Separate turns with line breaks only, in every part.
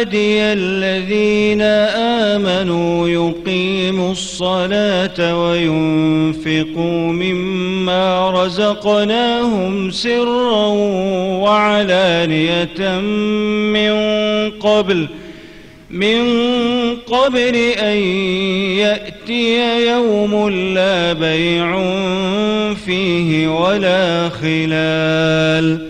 لعبادي الذين آمنوا يقيموا الصلاة وينفقوا مما رزقناهم سرا وعلانية من قبل من قبل أن يأتي يوم لا بيع فيه ولا خلال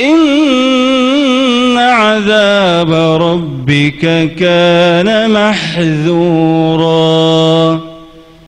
إن عذاب ربك كان محذورا.